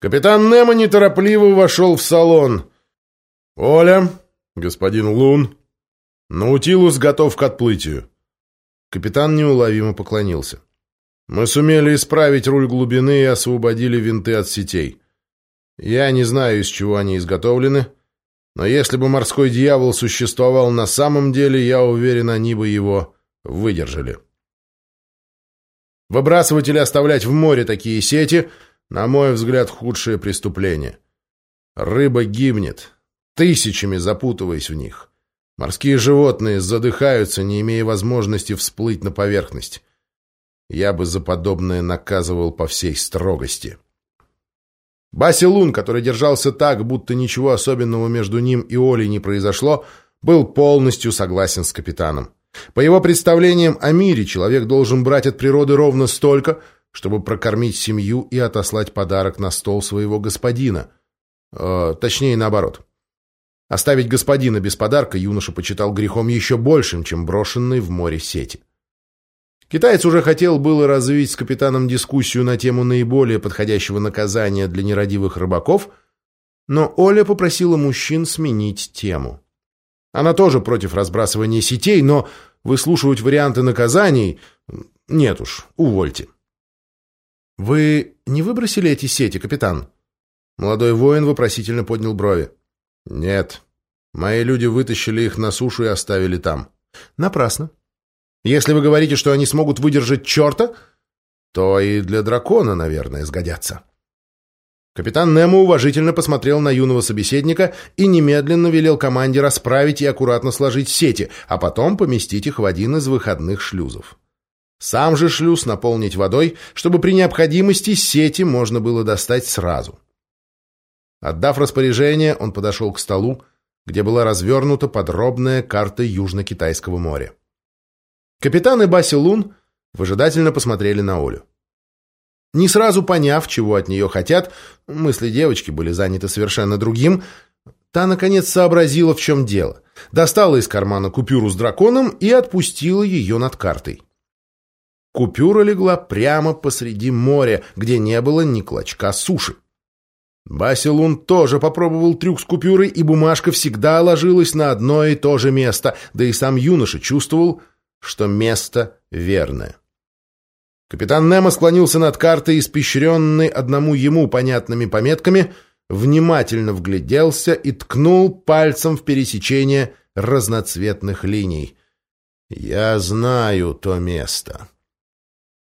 Капитан Немо неторопливо вошел в салон. «Оля, господин Лун, Наутилус готов к отплытию». Капитан неуловимо поклонился. «Мы сумели исправить руль глубины и освободили винты от сетей. Я не знаю, из чего они изготовлены, но если бы морской дьявол существовал на самом деле, я уверен, они бы его выдержали». Выбрасывать или оставлять в море такие сети, на мой взгляд, худшее преступление. Рыба гибнет, тысячами запутываясь в них. Морские животные задыхаются, не имея возможности всплыть на поверхность. Я бы за подобное наказывал по всей строгости. Баси Лун, который держался так, будто ничего особенного между ним и Олей не произошло, был полностью согласен с капитаном. По его представлениям о мире, человек должен брать от природы ровно столько, чтобы прокормить семью и отослать подарок на стол своего господина. Э, точнее, наоборот. Оставить господина без подарка юноша почитал грехом еще большим, чем брошенный в море сети. Китаец уже хотел было развить с капитаном дискуссию на тему наиболее подходящего наказания для нерадивых рыбаков, но Оля попросила мужчин сменить тему. Она тоже против разбрасывания сетей, но выслушивать варианты наказаний... Нет уж, увольте. «Вы не выбросили эти сети, капитан?» Молодой воин вопросительно поднял брови. «Нет. Мои люди вытащили их на сушу и оставили там». «Напрасно. Если вы говорите, что они смогут выдержать черта, то и для дракона, наверное, сгодятся». Капитан Немо уважительно посмотрел на юного собеседника и немедленно велел команде расправить и аккуратно сложить сети, а потом поместить их в один из выходных шлюзов. Сам же шлюз наполнить водой, чтобы при необходимости сети можно было достать сразу. Отдав распоряжение, он подошел к столу, где была развернута подробная карта Южно-Китайского моря. Капитан и Баси Лун выжидательно посмотрели на Олю. Не сразу поняв, чего от нее хотят, мысли девочки были заняты совершенно другим, та, наконец, сообразила, в чем дело. Достала из кармана купюру с драконом и отпустила ее над картой. Купюра легла прямо посреди моря, где не было ни клочка суши. Басилун тоже попробовал трюк с купюрой, и бумажка всегда ложилась на одно и то же место, да и сам юноша чувствовал, что место верное. Капитан Немо склонился над картой, испещренной одному ему понятными пометками, внимательно вгляделся и ткнул пальцем в пересечение разноцветных линий. «Я знаю то место.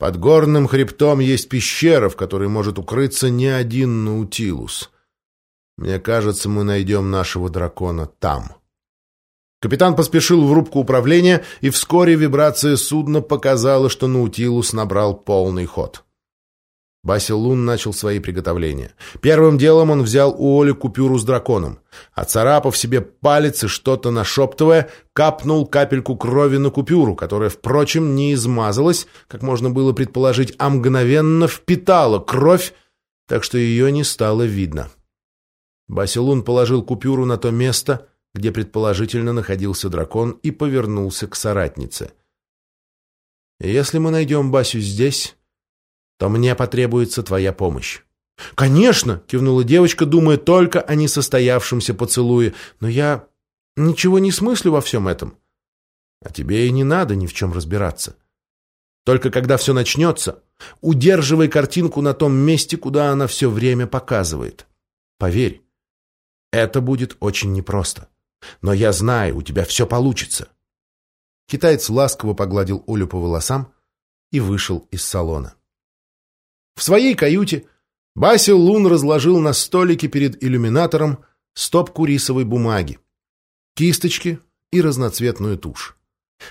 Под горным хребтом есть пещера, в которой может укрыться не один Наутилус. Мне кажется, мы найдем нашего дракона там». Капитан поспешил в рубку управления, и вскоре вибрация судна показала, что Наутилус набрал полный ход. Басил Лун начал свои приготовления. Первым делом он взял у Оли купюру с драконом. Оцарапав себе палец и что-то нашептывая, капнул капельку крови на купюру, которая, впрочем, не измазалась, как можно было предположить, а мгновенно впитала кровь, так что ее не стало видно. Басилун положил купюру на то место, где предположительно находился дракон, и повернулся к соратнице. «Если мы найдем Басю здесь, то мне потребуется твоя помощь». «Конечно!» — кивнула девочка, думая только о несостоявшемся поцелуе. «Но я ничего не смыслю во всем этом. А тебе и не надо ни в чем разбираться. Только когда все начнется, удерживай картинку на том месте, куда она все время показывает. Поверь, это будет очень непросто. Но я знаю, у тебя все получится. Китаец ласково погладил Олю по волосам и вышел из салона. В своей каюте Басил Лун разложил на столике перед иллюминатором стопку рисовой бумаги, кисточки и разноцветную тушь.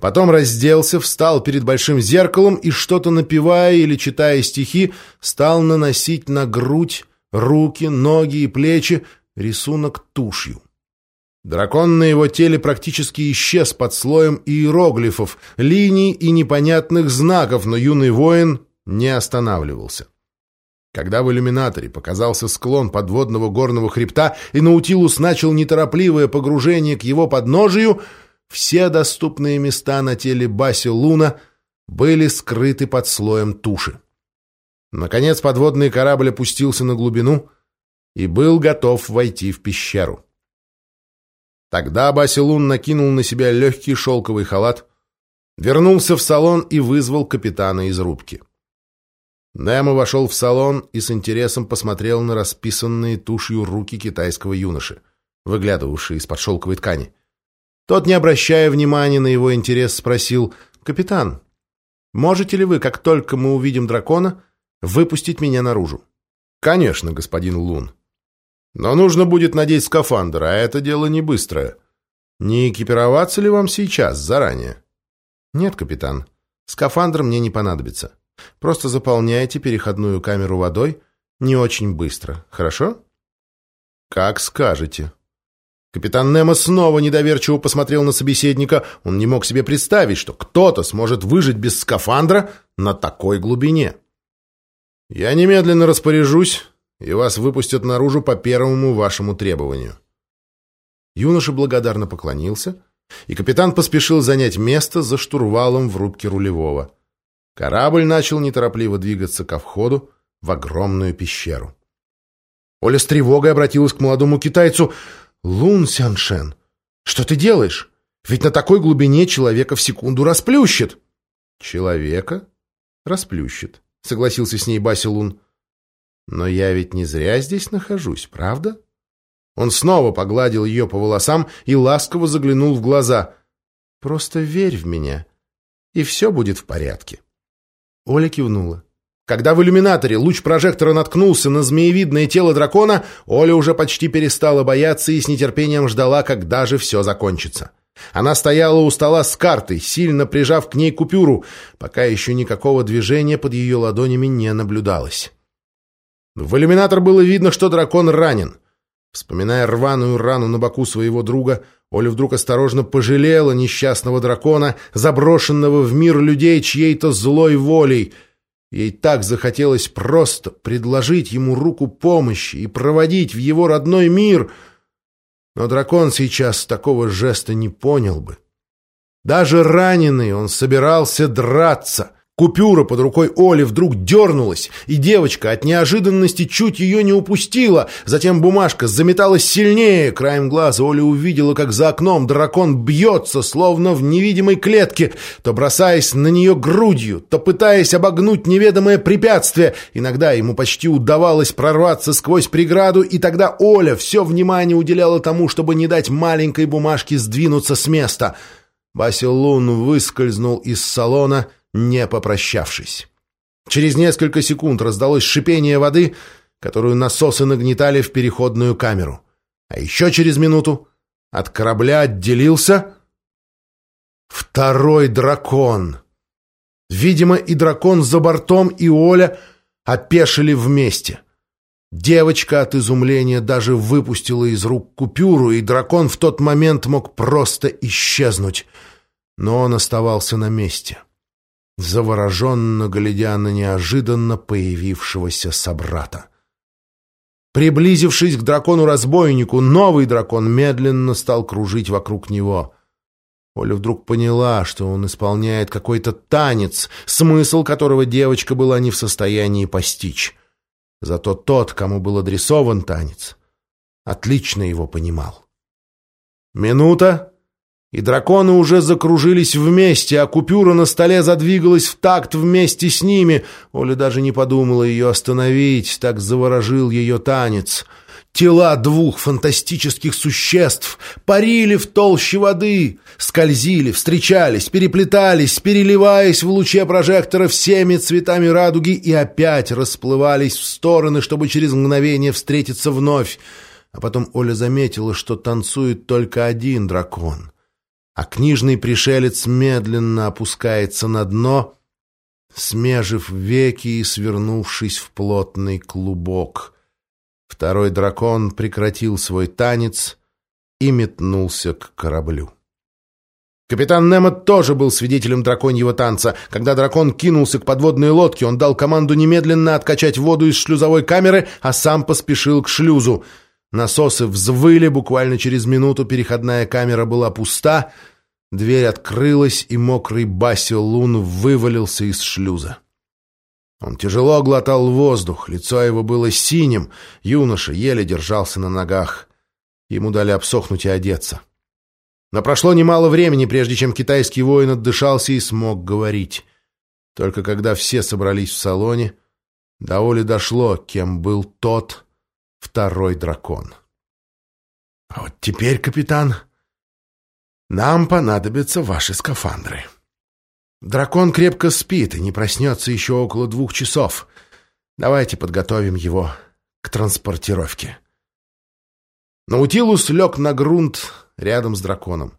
Потом разделся, встал перед большим зеркалом и, что-то напевая или читая стихи, стал наносить на грудь, руки, ноги и плечи рисунок тушью. Дракон на его теле практически исчез под слоем иероглифов, линий и непонятных знаков, но юный воин не останавливался. Когда в иллюминаторе показался склон подводного горного хребта, и Наутилус начал неторопливое погружение к его подножию, все доступные места на теле Баси Луна были скрыты под слоем туши. Наконец подводный корабль опустился на глубину — и был готов войти в пещеру. Тогда Басилун накинул на себя легкий шелковый халат, вернулся в салон и вызвал капитана из рубки. Немо вошел в салон и с интересом посмотрел на расписанные тушью руки китайского юноши, выглядывавшие из-под шелковой ткани. Тот, не обращая внимания на его интерес, спросил, «Капитан, можете ли вы, как только мы увидим дракона, выпустить меня наружу?» «Конечно, господин Лун», но нужно будет надеть скафандр, а это дело не быстрое. Не экипироваться ли вам сейчас, заранее? Нет, капитан. Скафандр мне не понадобится. Просто заполняйте переходную камеру водой не очень быстро, хорошо? Как скажете. Капитан Немо снова недоверчиво посмотрел на собеседника. Он не мог себе представить, что кто-то сможет выжить без скафандра на такой глубине. «Я немедленно распоряжусь, и вас выпустят наружу по первому вашему требованию». Юноша благодарно поклонился, и капитан поспешил занять место за штурвалом в рубке рулевого. Корабль начал неторопливо двигаться ко входу в огромную пещеру. Оля с тревогой обратилась к молодому китайцу. «Лун Сяншен, что ты делаешь? Ведь на такой глубине человека в секунду расплющит». «Человека? Расплющит», — согласился с ней Баси Лун. Но я ведь не зря здесь нахожусь, правда? Он снова погладил ее по волосам и ласково заглянул в глаза. «Просто верь в меня, и все будет в порядке». Оля кивнула. Когда в иллюминаторе луч прожектора наткнулся на змеевидное тело дракона, Оля уже почти перестала бояться и с нетерпением ждала, когда же все закончится. Она стояла у стола с картой, сильно прижав к ней купюру, пока еще никакого движения под ее ладонями не наблюдалось. В иллюминатор было видно, что дракон ранен. Вспоминая рваную рану на боку своего друга, Оля вдруг осторожно пожалела несчастного дракона, заброшенного в мир людей чьей-то злой волей. Ей так захотелось просто предложить ему руку помощи и проводить в его родной мир. Но дракон сейчас такого жеста не понял бы. Даже раненый он собирался драться — Купюра под рукой Оли вдруг дернулась, и девочка от неожиданности чуть ее не упустила. Затем бумажка заметалась сильнее. Краем глаза Оля увидела, как за окном дракон бьется, словно в невидимой клетке, то бросаясь на нее грудью, то пытаясь обогнуть неведомое препятствие. Иногда ему почти удавалось прорваться сквозь преграду, и тогда Оля все внимание уделяла тому, чтобы не дать маленькой бумажке сдвинуться с места. Басил выскользнул из салона — не попрощавшись. Через несколько секунд раздалось шипение воды, которую насосы нагнетали в переходную камеру. А еще через минуту от корабля отделился второй дракон. Видимо, и дракон за бортом, и Оля опешили вместе. Девочка от изумления даже выпустила из рук купюру, и дракон в тот момент мог просто исчезнуть. Но он оставался на месте. — завороженно глядя на неожиданно появившегося собрата. Приблизившись к дракону-разбойнику, новый дракон медленно стал кружить вокруг него. Оля вдруг поняла, что он исполняет какой-то танец, смысл которого девочка была не в состоянии постичь. Зато тот, кому был адресован танец, отлично его понимал. Минута, и драконы уже закружились вместе, а купюра на столе задвигалась в такт вместе с ними. Оля даже не подумала ее остановить, так заворожил ее танец. Тела двух фантастических существ парили в толще воды, скользили, встречались, переплетались, переливаясь в луче прожектора всеми цветами радуги и опять расплывались в стороны, чтобы через мгновение встретиться вновь. А потом Оля заметила, что танцует только один дракон а книжный пришелец медленно опускается на дно, смежив веки и свернувшись в плотный клубок. Второй дракон прекратил свой танец и метнулся к кораблю. Капитан Немо тоже был свидетелем драконьего танца. Когда дракон кинулся к подводной лодке, он дал команду немедленно откачать воду из шлюзовой камеры, а сам поспешил к шлюзу — Насосы взвыли, буквально через минуту переходная камера была пуста, дверь открылась, и мокрый Баси Лун вывалился из шлюза. Он тяжело глотал воздух, лицо его было синим, юноша еле держался на ногах. Ему дали обсохнуть и одеться. Но прошло немало времени, прежде чем китайский воин отдышался и смог говорить. Только когда все собрались в салоне, до Оли дошло, кем был тот второй дракон. «А вот теперь, капитан, нам понадобятся ваши скафандры. Дракон крепко спит и не проснется еще около двух часов. Давайте подготовим его к транспортировке». Наутилус лег на грунт рядом с драконом.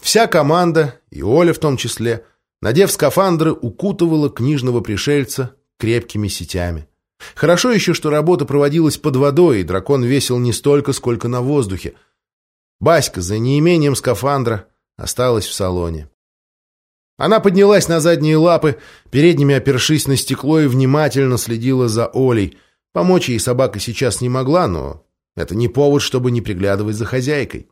Вся команда, и Оля в том числе, надев скафандры, укутывала книжного пришельца крепкими сетями. Хорошо еще, что работа проводилась под водой, и дракон весил не столько, сколько на воздухе. Баська за неимением скафандра осталась в салоне. Она поднялась на задние лапы, передними опершись на стекло и внимательно следила за Олей. Помочь ей собака сейчас не могла, но это не повод, чтобы не приглядывать за хозяйкой.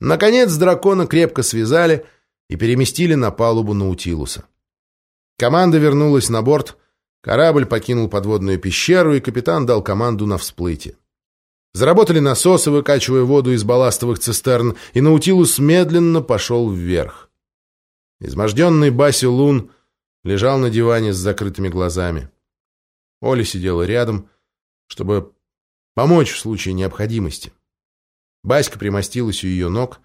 Наконец дракона крепко связали и переместили на палубу Наутилуса. Команда вернулась на борт, корабль покинул подводную пещеру, и капитан дал команду на всплытие. Заработали насосы, выкачивая воду из балластовых цистерн, и Наутилус медленно пошел вверх. Изможденный Баси Лун лежал на диване с закрытыми глазами. Оля сидела рядом, чтобы помочь в случае необходимости. Баська примостилась у ее ног,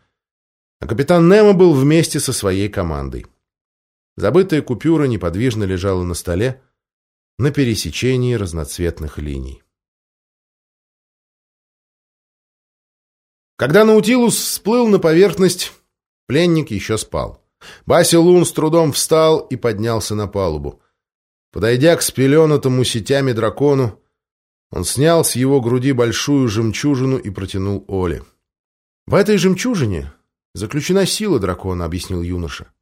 а капитан Немо был вместе со своей командой. Забытая купюра неподвижно лежала на столе на пересечении разноцветных линий. Когда Наутилус всплыл на поверхность, пленник еще спал. Баси с трудом встал и поднялся на палубу. Подойдя к спеленатому сетями дракону, он снял с его груди большую жемчужину и протянул Оле. «В этой жемчужине заключена сила дракона», — объяснил юноша.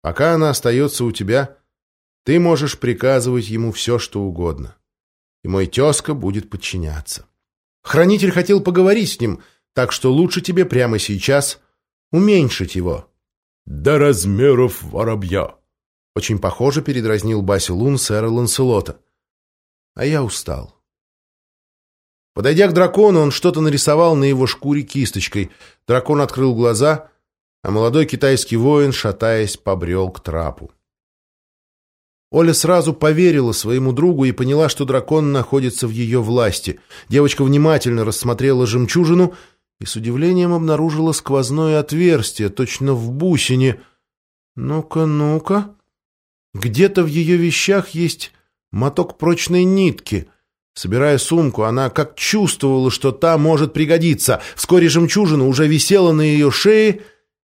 «Пока она остается у тебя, ты можешь приказывать ему все, что угодно. И мой тезка будет подчиняться. Хранитель хотел поговорить с ним, так что лучше тебе прямо сейчас уменьшить его». «До размеров воробья», — очень похоже передразнил Баси Лун сэра Ланселота. «А я устал». Подойдя к дракону, он что-то нарисовал на его шкуре кисточкой. Дракон открыл глаза, а молодой китайский воин, шатаясь, побрел к трапу. Оля сразу поверила своему другу и поняла, что дракон находится в ее власти. Девочка внимательно рассмотрела жемчужину и с удивлением обнаружила сквозное отверстие, точно в бусине. «Ну-ка, ну-ка...» Где-то в ее вещах есть моток прочной нитки — Собирая сумку, она как чувствовала, что та может пригодиться. Вскоре жемчужина уже висела на ее шее,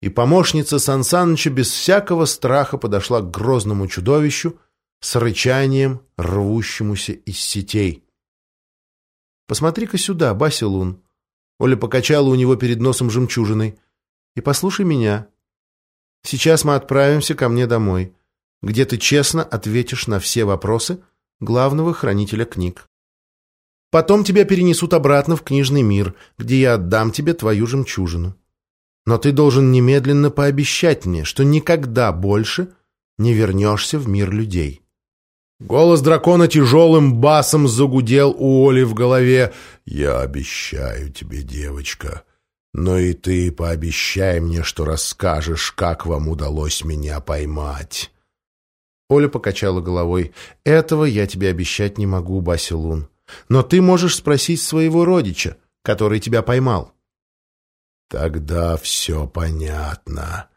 и помощница Сансаныча без всякого страха подошла к грозному чудовищу с рычанием, рвущемуся из сетей. «Посмотри-ка сюда, Басилун!» Оля покачала у него перед носом жемчужиной. «И послушай меня. Сейчас мы отправимся ко мне домой, где ты честно ответишь на все вопросы главного хранителя книг. Потом тебя перенесут обратно в книжный мир, где я отдам тебе твою жемчужину. Но ты должен немедленно пообещать мне, что никогда больше не вернешься в мир людей». Голос дракона тяжелым басом загудел у Оли в голове. «Я обещаю тебе, девочка, но и ты пообещай мне, что расскажешь, как вам удалось меня поймать». Оля покачала головой. «Этого я тебе обещать не могу, Басилун. Но ты можешь спросить своего родича, который тебя поймал». «Тогда все понятно».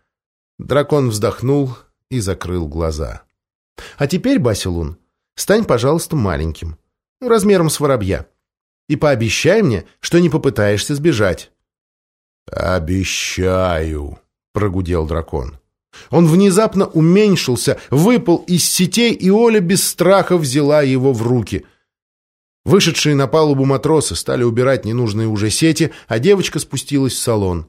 Дракон вздохнул и закрыл глаза. «А теперь, Басилун, стань, пожалуйста, маленьким, размером с воробья, и пообещай мне, что не попытаешься сбежать». «Обещаю», — прогудел дракон. Он внезапно уменьшился, выпал из сетей, и Оля без страха взяла его в руки. Вышедшие на палубу матросы стали убирать ненужные уже сети, а девочка спустилась в салон.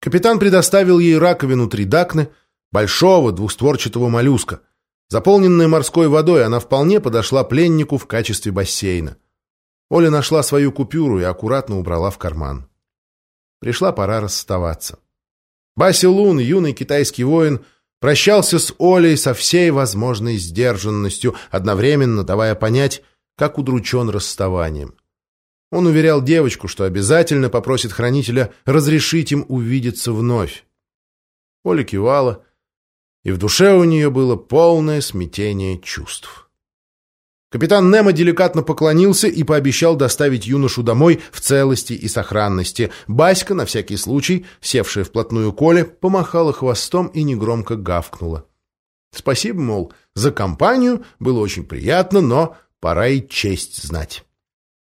Капитан предоставил ей раковину тридакны, большого двухстворчатого моллюска. Заполненная морской водой, она вполне подошла пленнику в качестве бассейна. Оля нашла свою купюру и аккуратно убрала в карман. Пришла пора расставаться. Баси Лун, юный китайский воин, Прощался с Олей со всей возможной сдержанностью, одновременно давая понять, как удручен расставанием. Он уверял девочку, что обязательно попросит хранителя разрешить им увидеться вновь. Оля кивала, и в душе у нее было полное смятение чувств. Капитан Немо деликатно поклонился и пообещал доставить юношу домой в целости и сохранности. Баська, на всякий случай, севшая вплотную Коле, помахала хвостом и негромко гавкнула. Спасибо, мол, за компанию, было очень приятно, но пора и честь знать.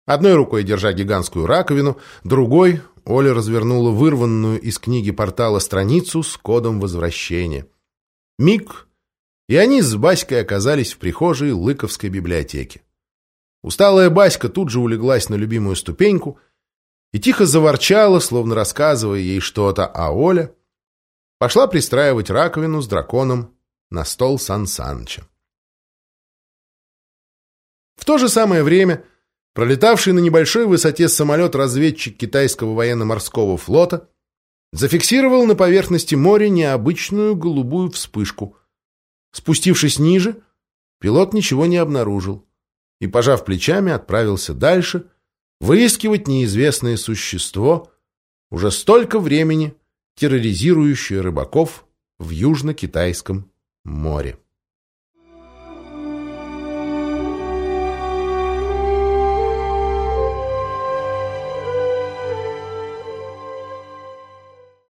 Одной рукой держа гигантскую раковину, другой Оля развернула вырванную из книги портала страницу с кодом возвращения. Миг, и они с Баськой оказались в прихожей Лыковской библиотеки. Усталая Баська тут же улеглась на любимую ступеньку и тихо заворчала, словно рассказывая ей что-то, а Оля пошла пристраивать раковину с драконом на стол Сан Саныча. В то же самое время пролетавший на небольшой высоте самолет-разведчик китайского военно-морского флота зафиксировал на поверхности моря необычную голубую вспышку – Спустившись ниже, пилот ничего не обнаружил и, пожав плечами, отправился дальше выискивать неизвестное существо, уже столько времени терроризирующее рыбаков в Южно-Китайском море.